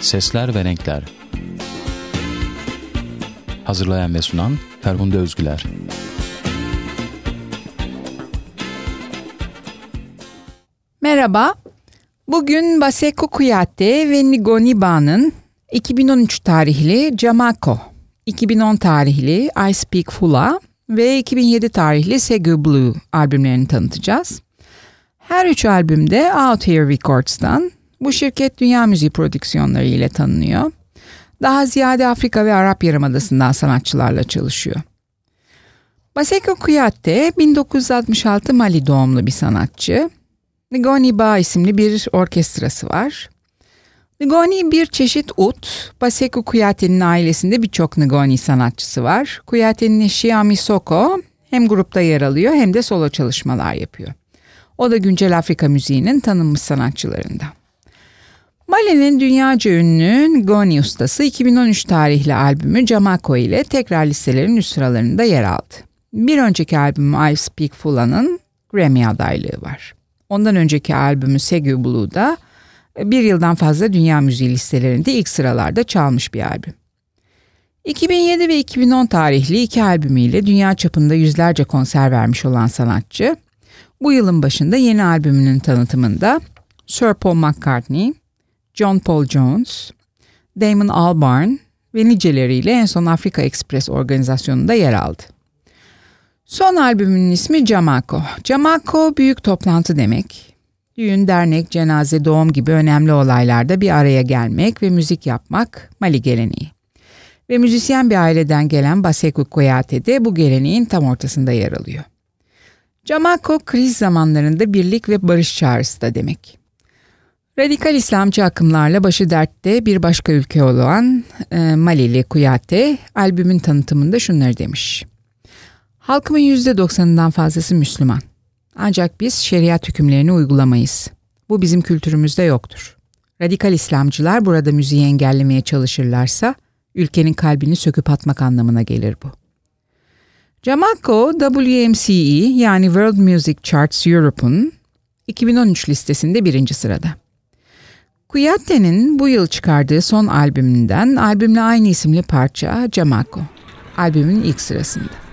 Sesler ve Renkler. Hazırlayan ve sunan Ferhunde Özgüler. Merhaba, bugün Baseko Kuyate ve Nigoniba'nın 2013 tarihli Jamako, 2010 tarihli I Speak Fula ve 2007 tarihli Segu Blue albümlerini tanıtacağız. Her üç albümde Out Here Records'tan bu şirket dünya müziği prodüksiyonları ile tanınıyor. Daha ziyade Afrika ve Arap Yarımadası'ndan sanatçılarla çalışıyor. Maseko Kuyate 1966 Mali doğumlu bir sanatçı. Ngoni Ba isimli bir orkestrası var. Ngoni bir çeşit ut. Baseko Kuyate'nin ailesinde birçok Ngoni sanatçısı var. Kuyate'nin eşi Amisoko hem grupta yer alıyor hem de solo çalışmalar yapıyor. O da güncel Afrika müziğinin tanınmış sanatçılarından. Mali'nin dünyaca ünlü Ngoni ustası 2013 tarihli albümü Jamako ile tekrar listelerin üst sıralarında yer aldı. Bir önceki albümü I Speak Fula'nın Grammy adaylığı var. Ondan önceki albümü Segu Blue'da bir yıldan fazla dünya müziği listelerinde ilk sıralarda çalmış bir albüm. 2007 ve 2010 tarihli iki albümüyle dünya çapında yüzlerce konser vermiş olan sanatçı, bu yılın başında yeni albümünün tanıtımında Sir Paul McCartney, John Paul Jones, Damon Albarn ve niceleriyle en son Afrika Express organizasyonunda yer aldı. Son albümünün ismi Jamako. Jamako büyük toplantı demek. Düğün, dernek, cenaze, doğum gibi önemli olaylarda bir araya gelmek ve müzik yapmak Mali geleneği. Ve müzisyen bir aileden gelen Baseku Koyate de bu geleneğin tam ortasında yer alıyor. Jamako kriz zamanlarında birlik ve barış çağrısı da demek. Radikal İslamcı akımlarla başı dertte bir başka ülke olan e, Malili Kuyate albümün tanıtımında şunları demiş. Halkımın %90'ından fazlası Müslüman. Ancak biz şeriat hükümlerini uygulamayız. Bu bizim kültürümüzde yoktur. Radikal İslamcılar burada müziği engellemeye çalışırlarsa ülkenin kalbini söküp atmak anlamına gelir bu. Jamako WMCE yani World Music Charts Europe'un 2013 listesinde birinci sırada. Kuyate'nin bu yıl çıkardığı son albümünden albümle aynı isimli parça Jamako. Albümün ilk sırasında.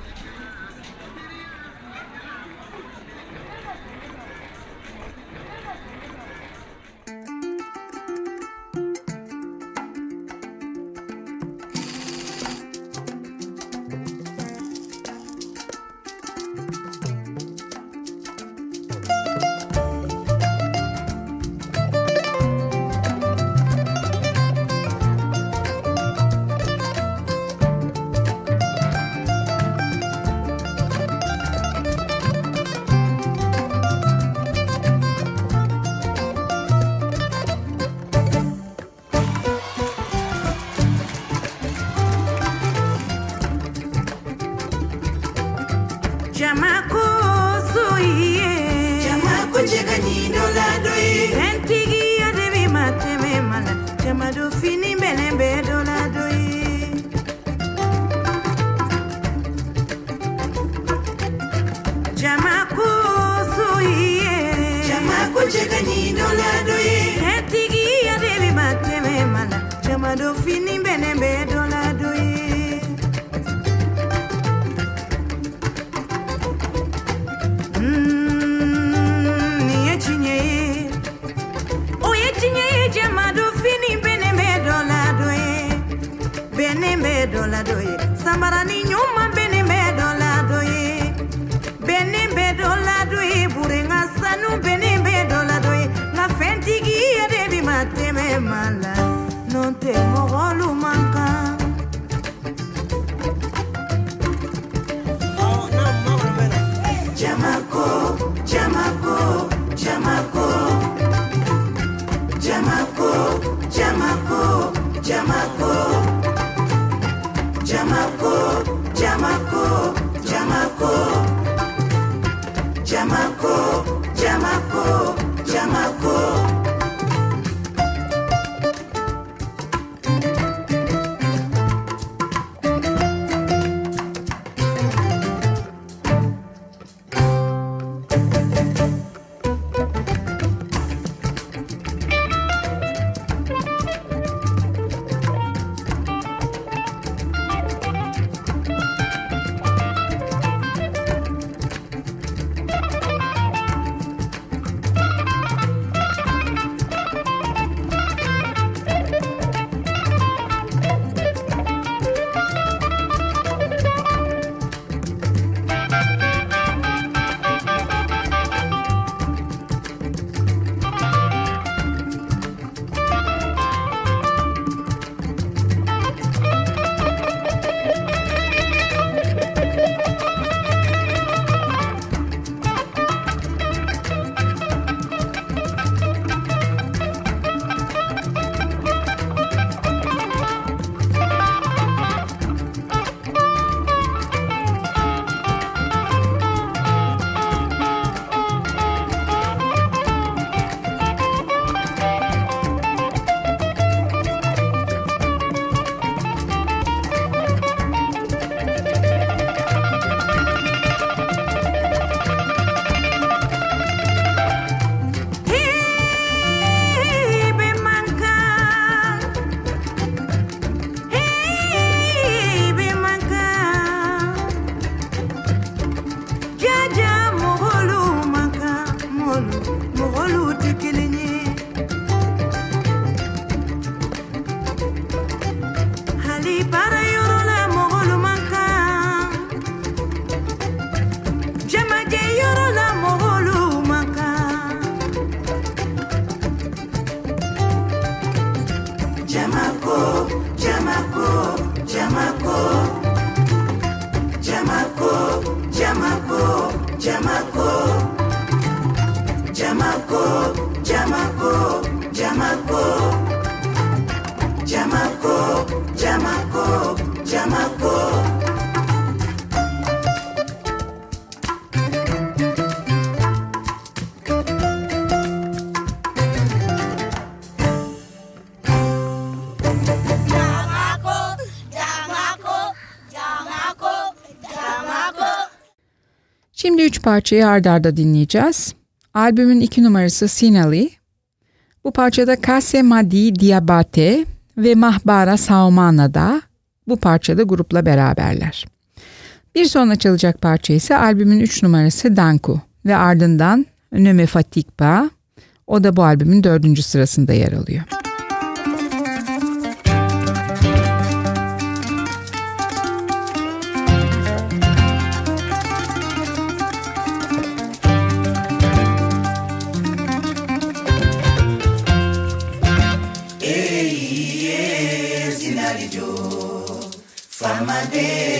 Şimdi üç parçayı ard arda dinleyeceğiz. Albümün iki numarası Sinali. Bu parçada Kase Madi Diabate ve Mahbara Saumana'da bu parçada grupla beraberler. Bir sonra çalacak parça ise albümün üç numarası Danku ve ardından Nöme Fatikba. O da bu albümün dördüncü sırasında yer alıyor. Fama de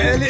Deli.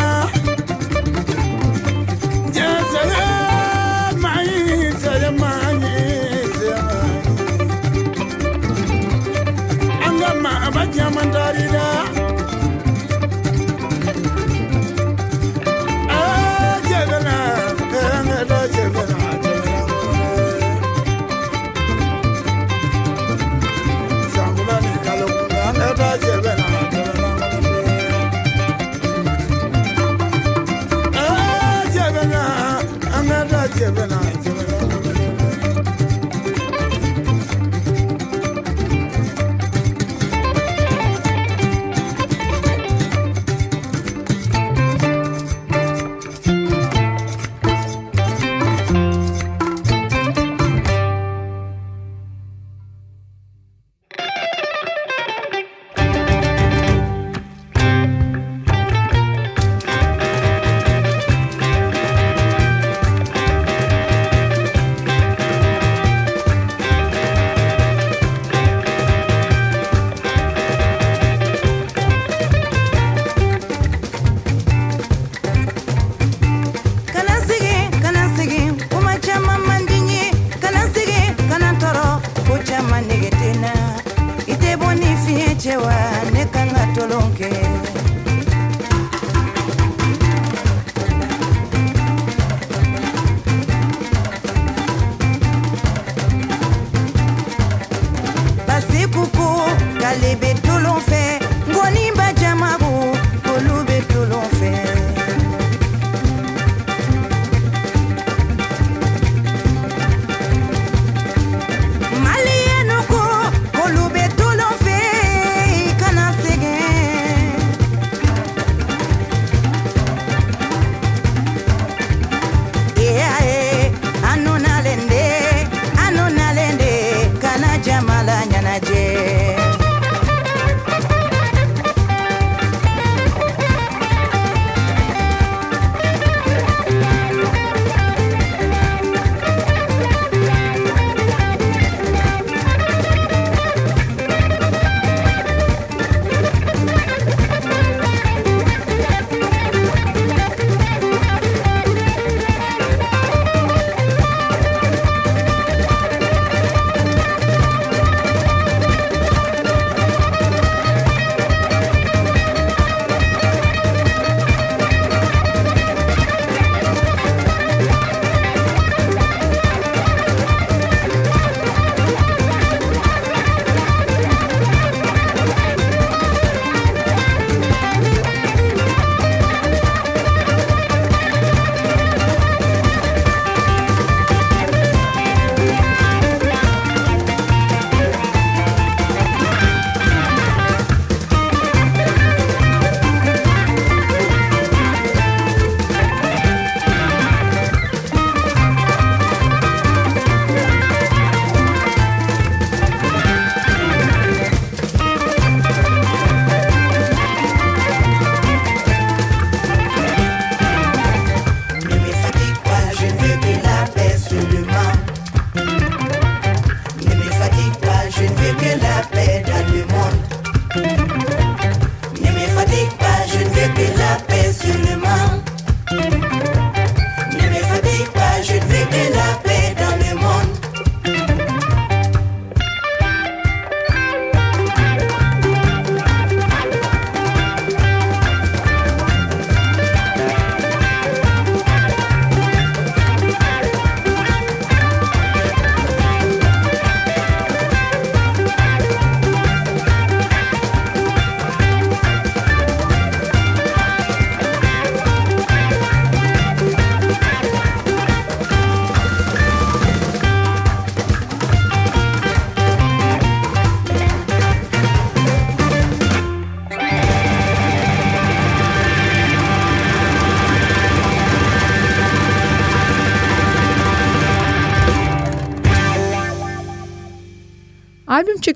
nyamandari da.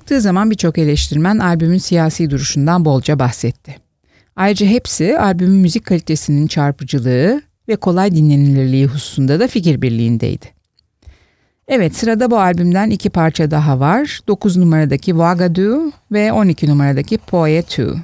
Çıktığı zaman birçok eleştirmen albümün siyasi duruşundan bolca bahsetti. Ayrıca hepsi albümün müzik kalitesinin çarpıcılığı ve kolay dinlenilirliği hususunda da fikir birliğindeydi. Evet sırada bu albümden iki parça daha var. 9 numaradaki Wagadu ve 12 numaradaki Poetu.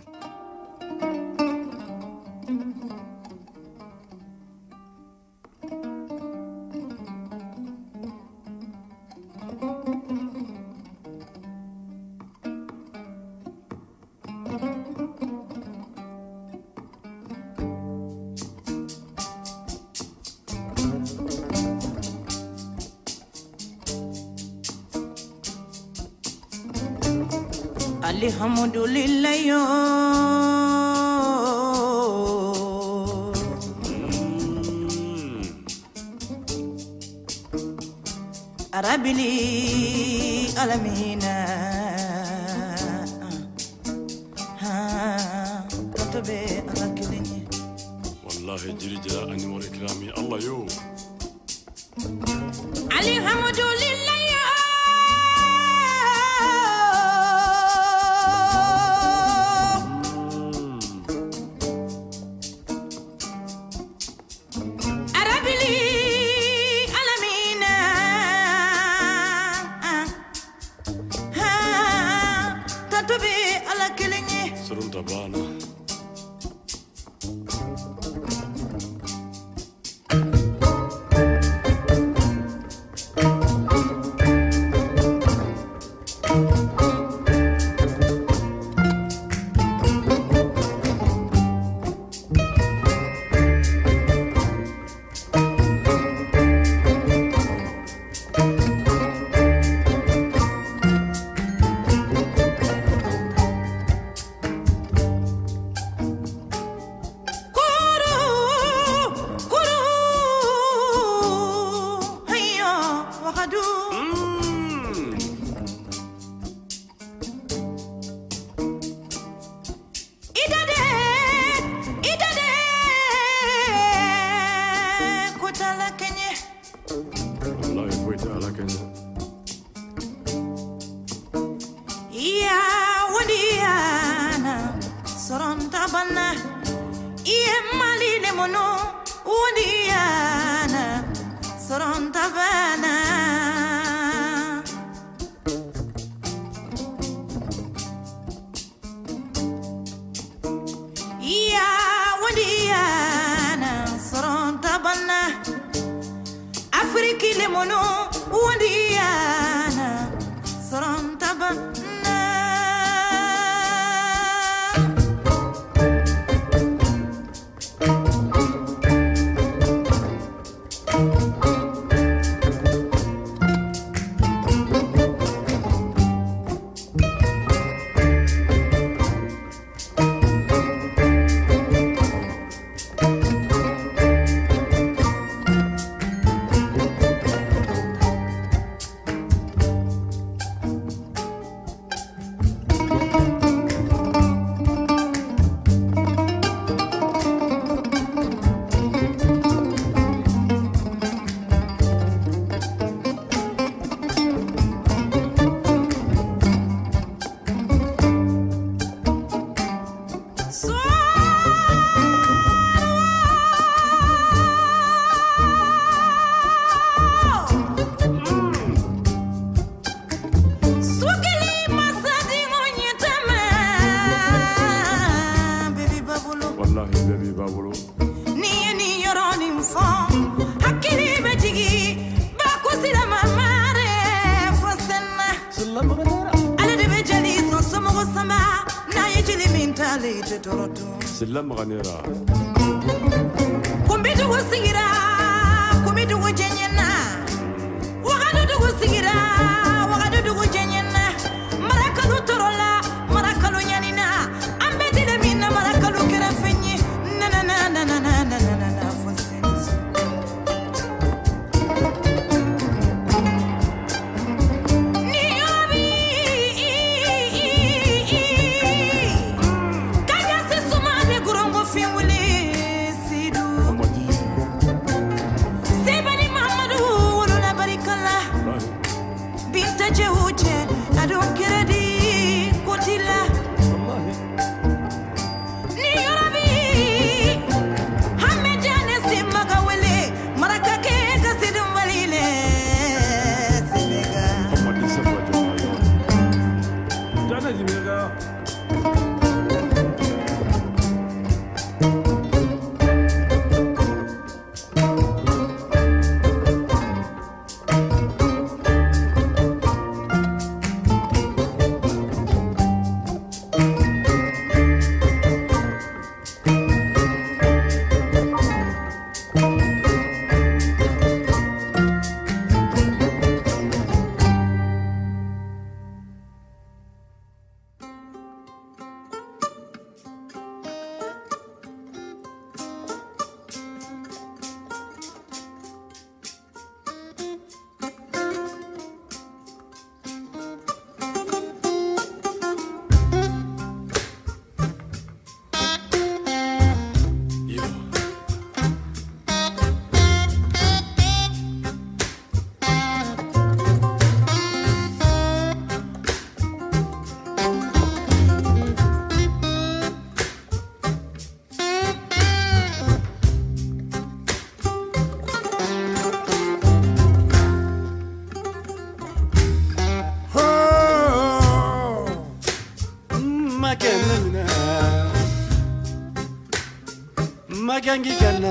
gangi ganna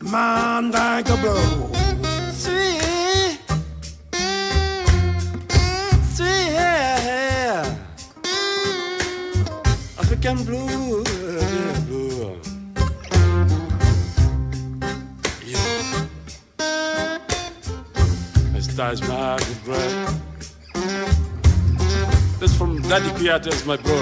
Man dank sweet, sweet yeah yeah. African blue That's my regret. This from Daddy Kuyat my bro.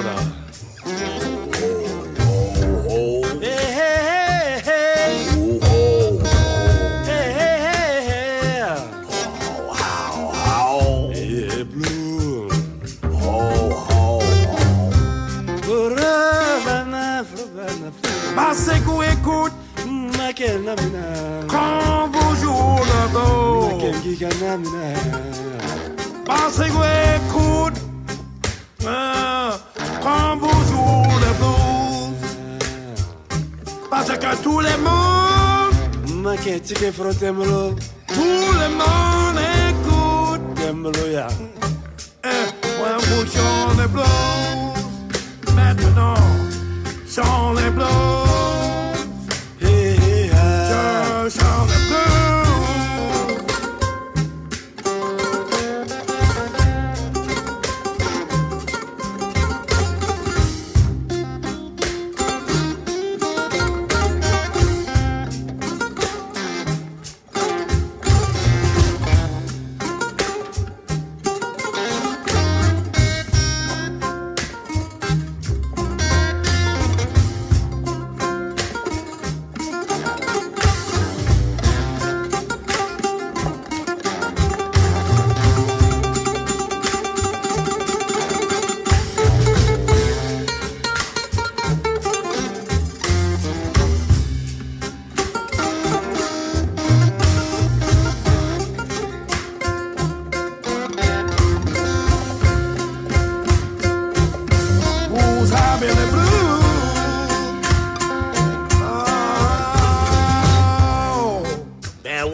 Passez coup écoute. Quand bonjour le dos. Passez coup écoute. Ah. Quand bonjour le dos. Parce que tous les mondes. Tout le monde écoute. Un bouchon de blues. Maintenant, sans les blues.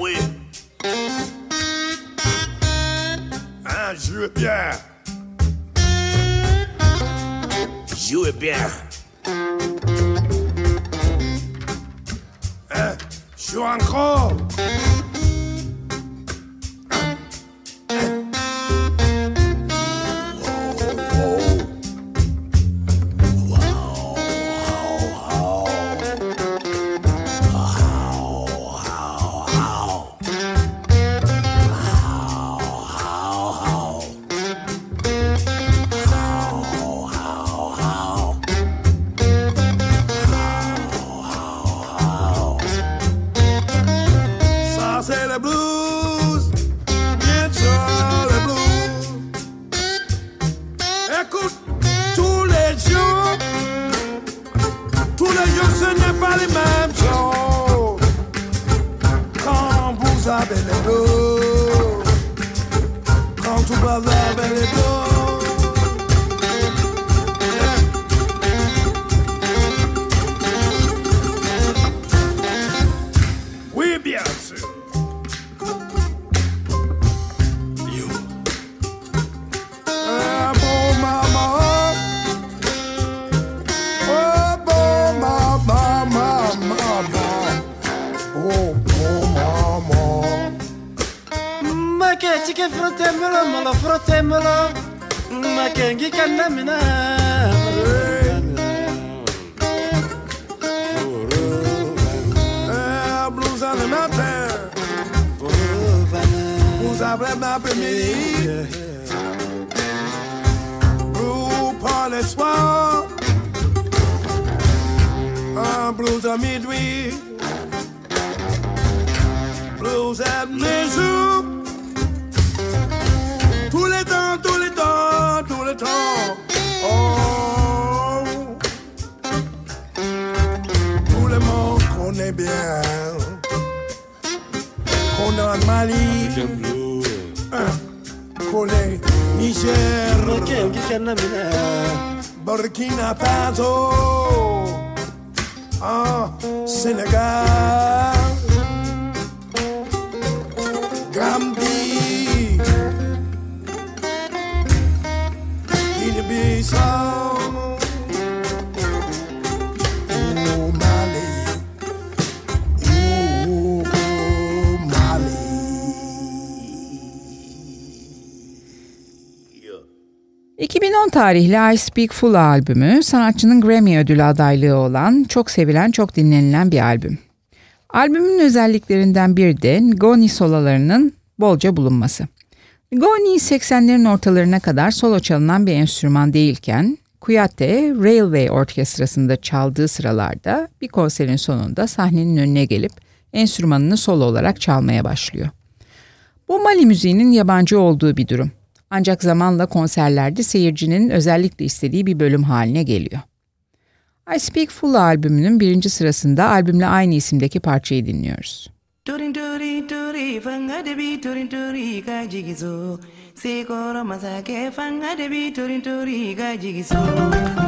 Oui. Hein, jouez bien. Jouez bien. Hein, joue encore. Blues après l'après-midi, blues par le soir, un blues à minuit, blues à mesure, tous les temps, tous les temps, tous les temps. Oh. Tout le monde connaît bien. Qu'on a Mali, Congolais, Niger, Burkina Faso, ah, Sénégal, Gambie, Guinée-Bissau. 2010 tarihli I Speak Full albümü sanatçının Grammy ödülü adaylığı olan çok sevilen çok dinlenilen bir albüm. Albümün özelliklerinden biri de Ngoni sololarının bolca bulunması. Ngoni 80'lerin ortalarına kadar solo çalınan bir enstrüman değilken Kuyate Railway Orkestrası'nda çaldığı sıralarda bir konserin sonunda sahnenin önüne gelip enstrümanını solo olarak çalmaya başlıyor. Bu Mali müziğinin yabancı olduğu bir durum. Ancak zamanla konserlerde seyircinin özellikle istediği bir bölüm haline geliyor. I Speak Full albümünün birinci sırasında albümle aynı isimdeki parçayı dinliyoruz. Jigizo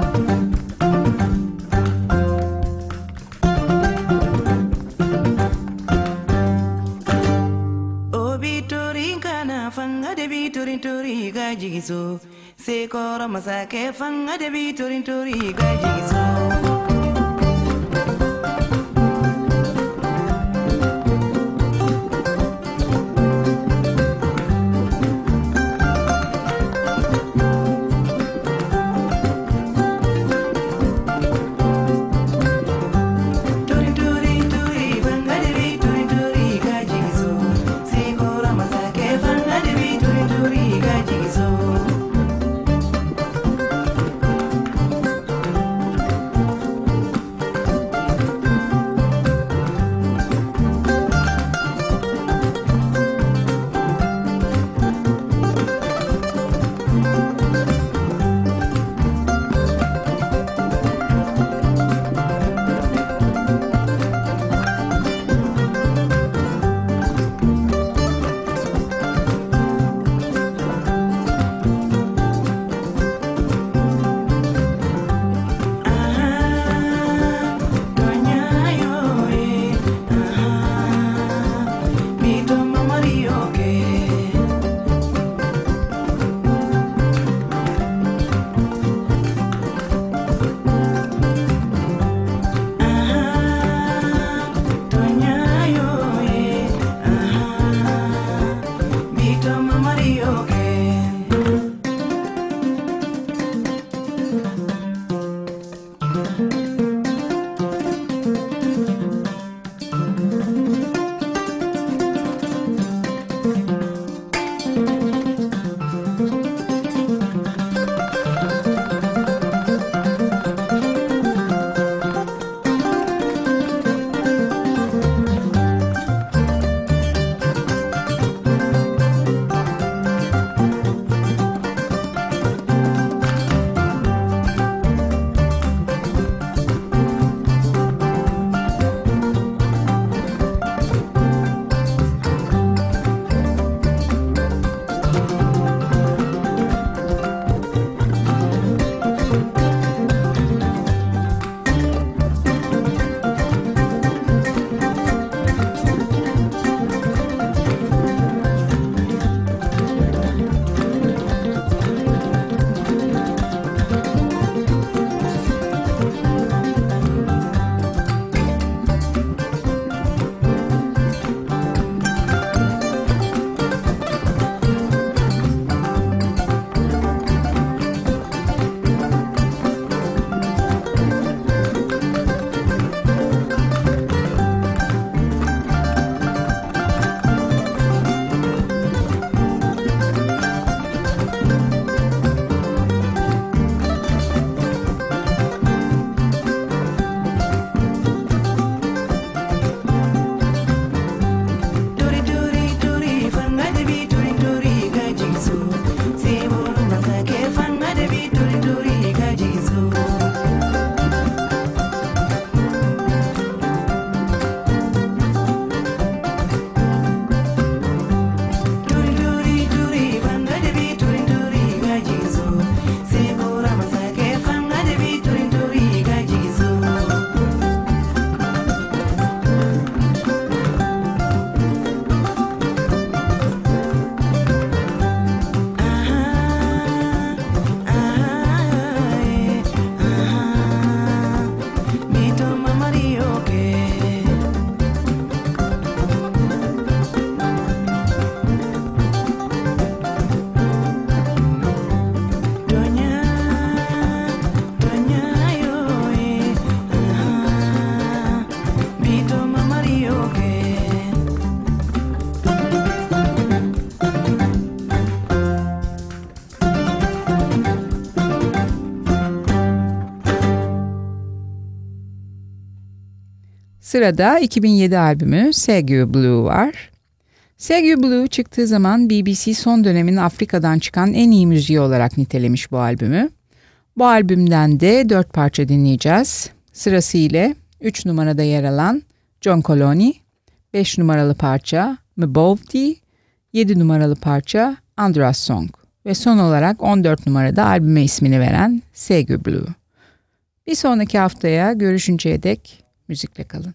jigiso se kɔrɔ masake fanga debi bi torin tori ka jigiso Sırada 2007 albümü Segue Blue var. Segue Blue çıktığı zaman BBC son dönemin Afrika'dan çıkan en iyi müziği olarak nitelemiş bu albümü. Bu albümden de dört parça dinleyeceğiz. Sırasıyla 3 numarada yer alan John Coloni, 5 numaralı parça Mbovdi, 7 numaralı parça Andras Song ve son olarak 14 numarada albüme ismini veren Segue Blue. Bir sonraki haftaya görüşünceye dek müzikle kalın.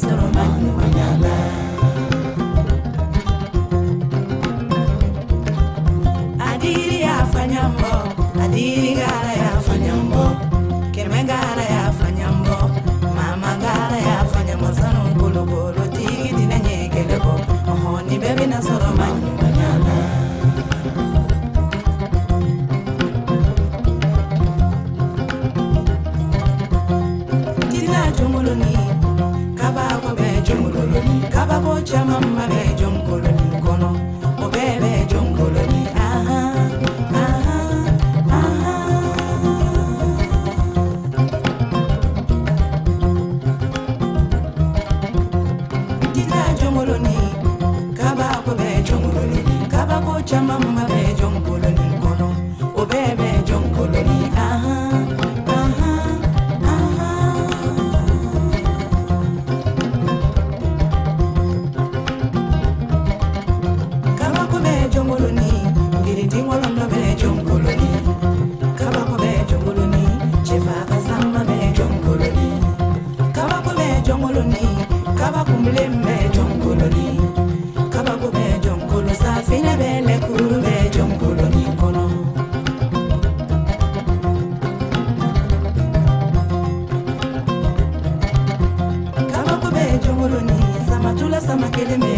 sọ̀rọ̀ máa ń. Pachamama. moloni kabakumbule mbe jonkoloni kabako be jonkolo safine be lekuru be kono. Kabako be jongoloni samatula sama keleme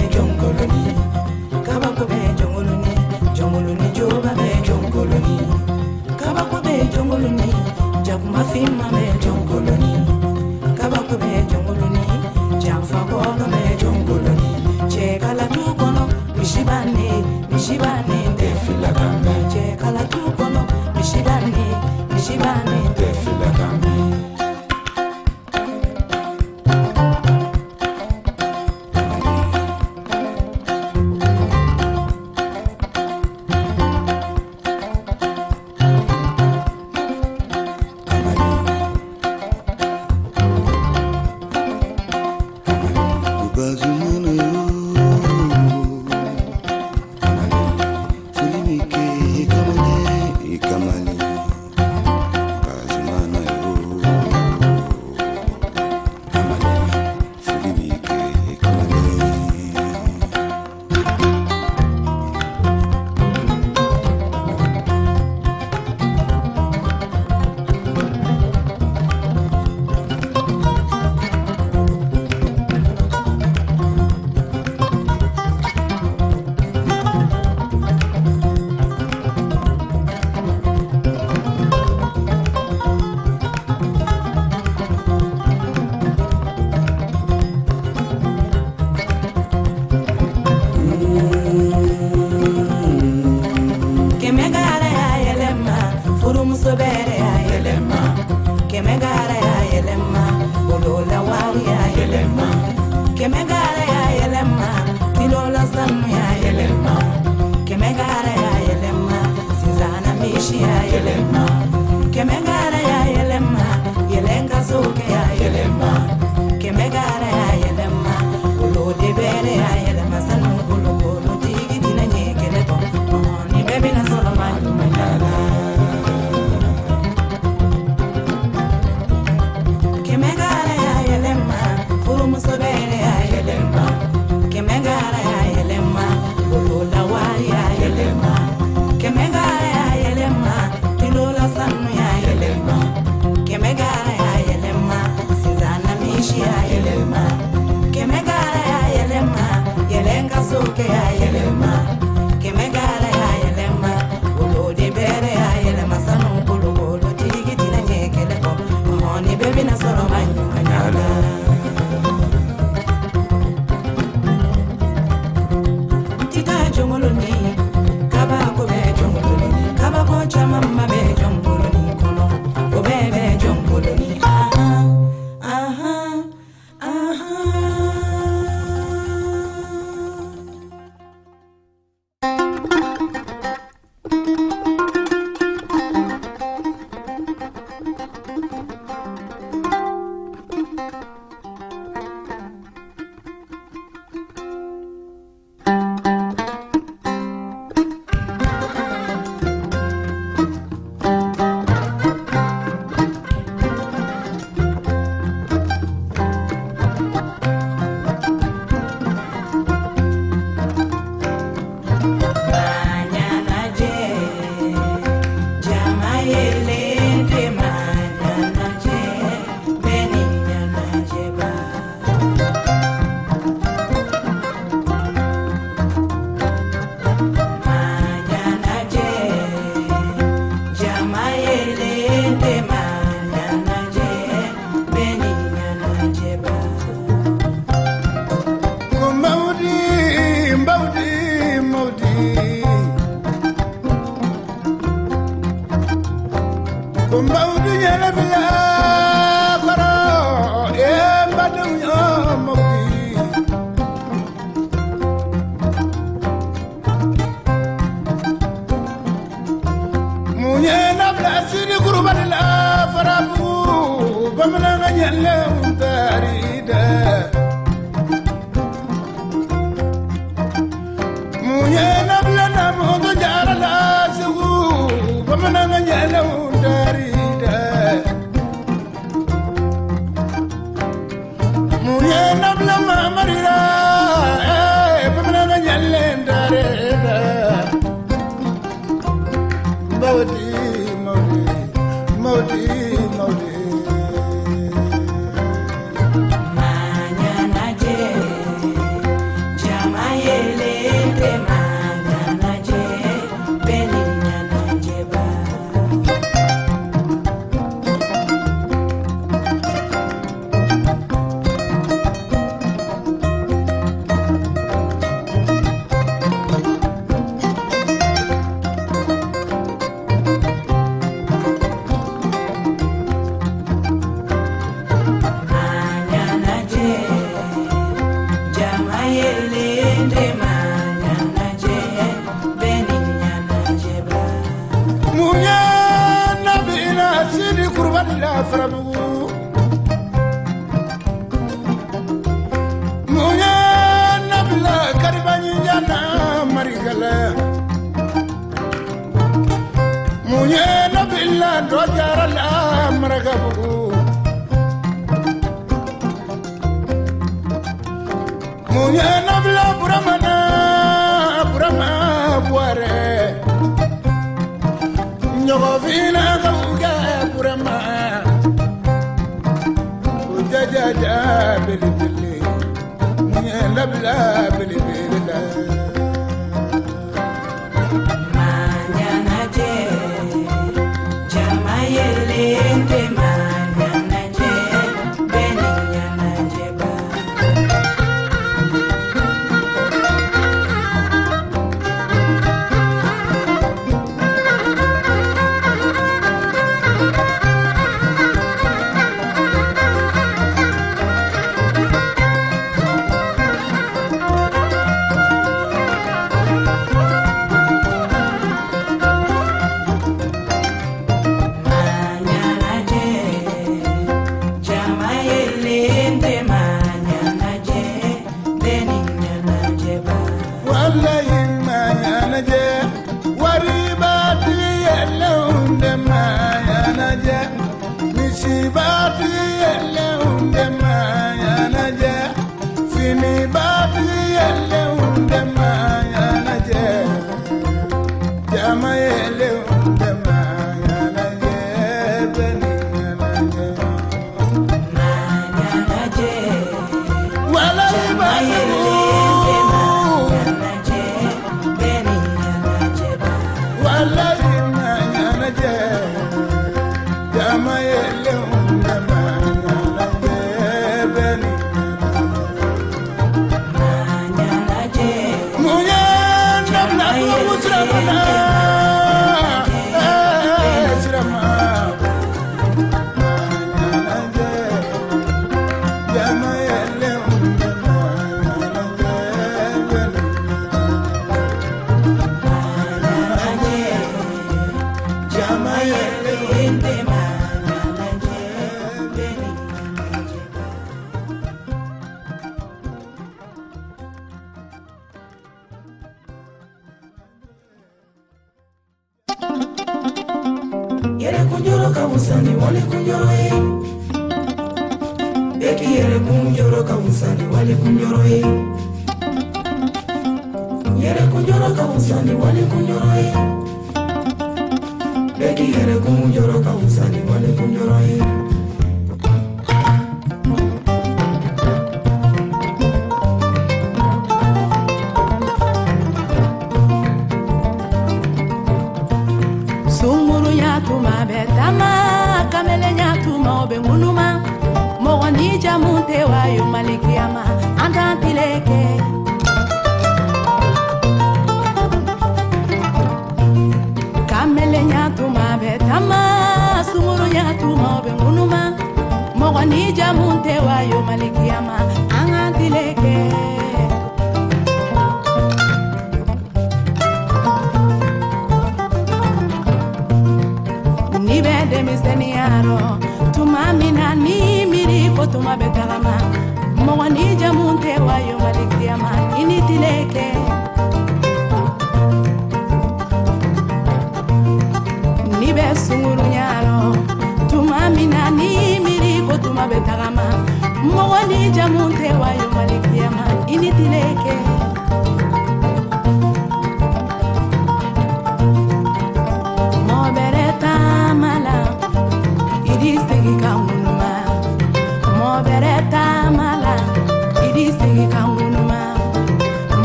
munjoroka busani walikunjoroye bekiyere munjoroka busani walikunjoroye yere kunjoroka busani walikunjoroye bekiyere kunjoroka busani walikunjoroye alamu te wa yo malikiyama an t'an tile kɛ. kamele ɲatuma bɛ tama sunguru ɲatuma bɛ ŋunuma mɔgɔ ni jamu tɛ wa yo malikiyama an k'an tile kɛ. ma bɛ tagama mɔgɔ ni jamu tɛ wayo malikiyama i ni tile kɛ ni bɛ sungurunya tuma min na ni miiri ko tuma bɛ tagama mɔgɔ ni jamu tɛ wayo malikiyama i ni tile kɛ